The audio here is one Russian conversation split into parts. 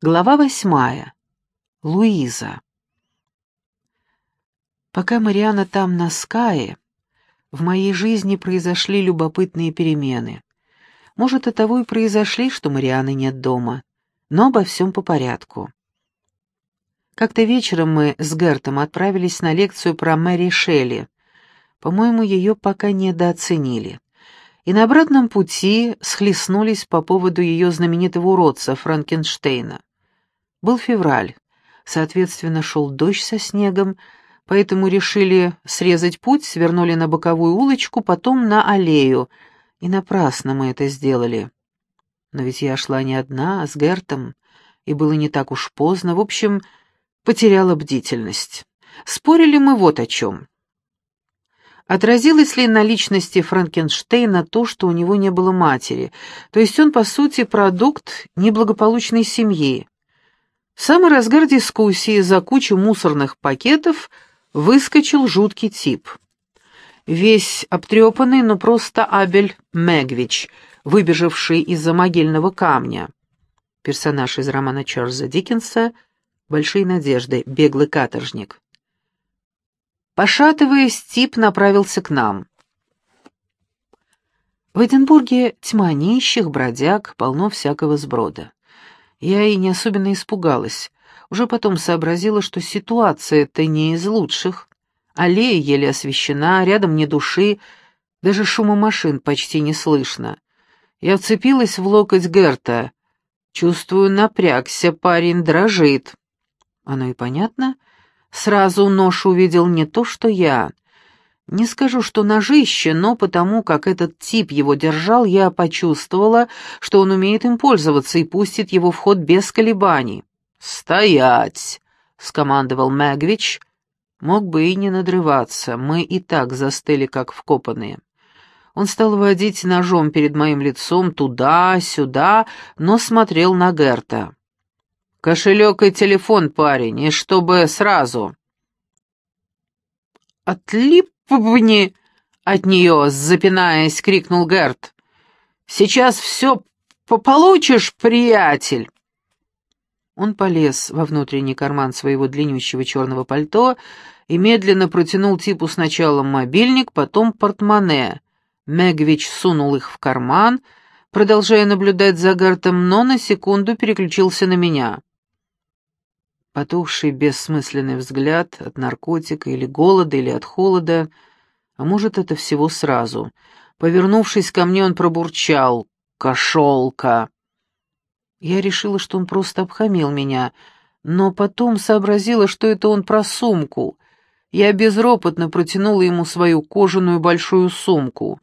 Глава восьмая. Луиза. Пока Мариана там на Скае, в моей жизни произошли любопытные перемены. Может, от того и произошли, что Марианы нет дома, но обо всем по порядку. Как-то вечером мы с Гертом отправились на лекцию про Мэри Шелли. По-моему, ее пока недооценили. И на обратном пути схлестнулись по поводу ее знаменитого уродца Франкенштейна. Был февраль, соответственно, шел дождь со снегом, поэтому решили срезать путь, свернули на боковую улочку, потом на аллею, и напрасно мы это сделали. Но ведь я шла не одна, а с Гертом, и было не так уж поздно, в общем, потеряла бдительность. Спорили мы вот о чем. Отразилось ли на личности Франкенштейна то, что у него не было матери, то есть он, по сути, продукт неблагополучной семьи, в самый разгар дискуссии за кучу мусорных пакетов выскочил жуткий тип. Весь обтрепанный, но просто Абель Мегвич, выбежавший из-за могильного камня. Персонаж из романа Чарльза Диккенса «Большие надежды. Беглый каторжник». Пошатываясь, тип направился к нам. В Эдинбурге тьма нищих, бродяг, полно всякого сброда. Я и не особенно испугалась. Уже потом сообразила, что ситуация-то не из лучших. Аллея еле освещена, рядом ни души, даже шума машин почти не слышно. Я вцепилась в локоть Герта. Чувствую, напрягся, парень дрожит. Оно и понятно. Сразу нож увидел не то, что я. Не скажу, что ножище, но потому как этот тип его держал, я почувствовала, что он умеет им пользоваться и пустит его в ход без колебаний. «Стоять!» — скомандовал Мэгвич. Мог бы и не надрываться, мы и так застыли, как вкопанные. Он стал водить ножом перед моим лицом туда-сюда, но смотрел на Герта. «Кошелек и телефон, парень, и чтобы сразу...» «Отлип «Пбни!» — от нее, запинаясь, крикнул Герт. «Сейчас все получишь, приятель!» Он полез во внутренний карман своего длиннющего черного пальто и медленно протянул типу сначала мобильник, потом портмоне. Мегвич сунул их в карман, продолжая наблюдать за Гартом, но на секунду переключился на меня. Потухший бессмысленный взгляд от наркотика или голода, или от холода, а может, это всего сразу. Повернувшись ко мне, он пробурчал «Кошелка!». Я решила, что он просто обхамил меня, но потом сообразила, что это он про сумку. Я безропотно протянула ему свою кожаную большую сумку.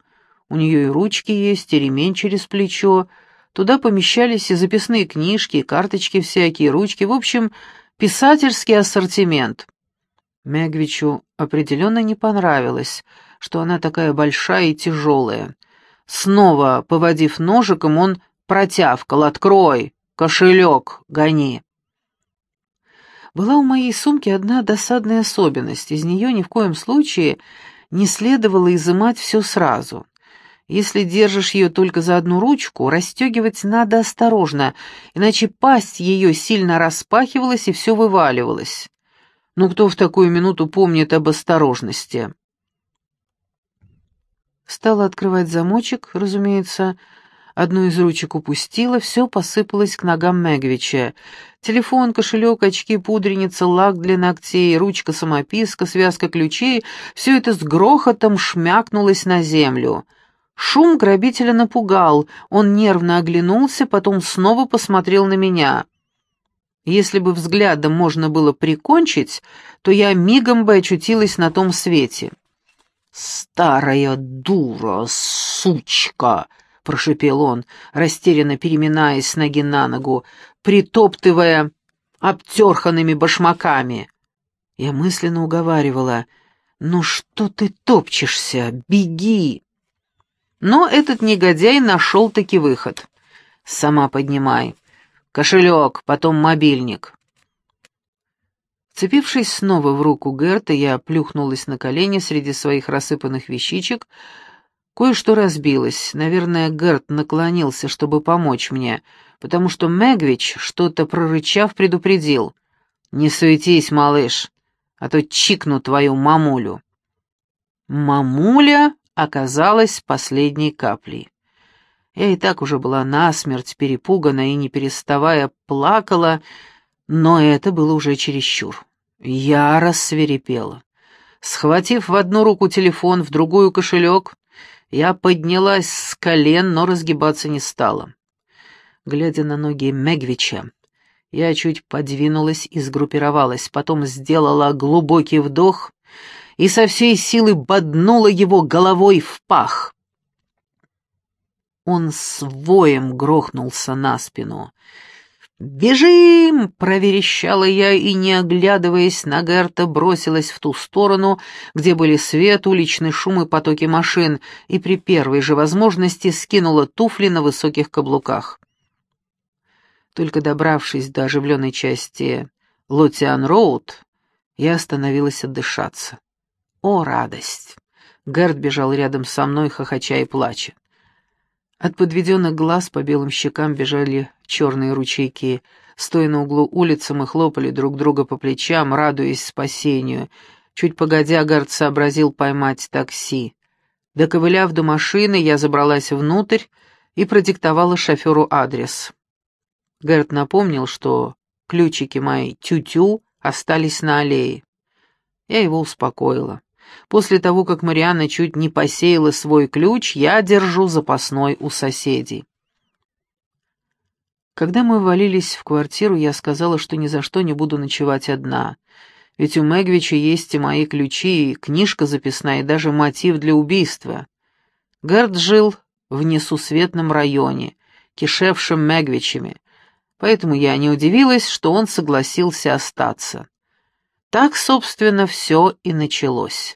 У нее и ручки есть, и ремень через плечо. Туда помещались и записные книжки, и карточки всякие, ручки, в общем, Писательский ассортимент. Мегвичу определенно не понравилось, что она такая большая и тяжелая. Снова, поводив ножиком, он протявкал «Открой! Кошелек! Гони!» Была у моей сумки одна досадная особенность. Из нее ни в коем случае не следовало изымать все сразу. Если держишь ее только за одну ручку, расстегивать надо осторожно, иначе пасть ее сильно распахивалась и все вываливалось. Но кто в такую минуту помнит об осторожности? Стала открывать замочек, разумеется, одну из ручек упустила, все посыпалось к ногам Мегвича. Телефон, кошелек, очки, пудреница, лак для ногтей, ручка-самописка, связка ключей — все это с грохотом шмякнулось на землю — Шум грабителя напугал, он нервно оглянулся, потом снова посмотрел на меня. Если бы взглядом можно было прикончить, то я мигом бы очутилась на том свете. «Старая дура, сучка!» — прошепел он, растерянно переминаясь с ноги на ногу, притоптывая обтерханными башмаками. Я мысленно уговаривала, «Ну что ты топчешься? Беги!» Но этот негодяй нашел-таки выход. «Сама поднимай. Кошелек, потом мобильник». Вцепившись снова в руку Герта, я плюхнулась на колени среди своих рассыпанных вещичек. Кое-что разбилось. Наверное, Герт наклонился, чтобы помочь мне. потому что Мегвич, что-то прорычав, предупредил. «Не суетись, малыш, а то чикну твою мамулю». Мамуля оказалась последней каплей. Я и так уже была насмерть перепугана и, не переставая, плакала, но это было уже чересчур. Я рассверепела. Схватив в одну руку телефон, в другую кошелек, я поднялась с колен, но разгибаться не стала. Глядя на ноги Мегвича, я чуть подвинулась и сгруппировалась, потом сделала глубокий вдох и со всей силы боднула его головой в пах. Он с воем грохнулся на спину. «Бежим!» — проверещала я и, не оглядываясь на Герта, бросилась в ту сторону, где были свет, уличный шум и потоки машин, и при первой же возможности скинула туфли на высоких каблуках. Только добравшись до оживленной части Лотиан-Роуд, я остановилась отдышаться. О, радость! Герт бежал рядом со мной, хохоча и плача. От подведенных глаз по белым щекам бежали черные ручейки. Стоя на углу улицы, мы хлопали друг друга по плечам, радуясь спасению. Чуть погодя, Гард сообразил поймать такси. Доковыляв до машины, я забралась внутрь и продиктовала шоферу адрес. Гэрт напомнил, что ключики мои тю-тю остались на аллее. Я его успокоила. После того, как Марианна чуть не посеяла свой ключ, я держу запасной у соседей. Когда мы валились в квартиру, я сказала, что ни за что не буду ночевать одна. Ведь у Мегвича есть и мои ключи, и книжка записная, и даже мотив для убийства. Гард жил в несусветном районе, кишевшем Мегвичами, поэтому я не удивилась, что он согласился остаться. Так, собственно, все и началось.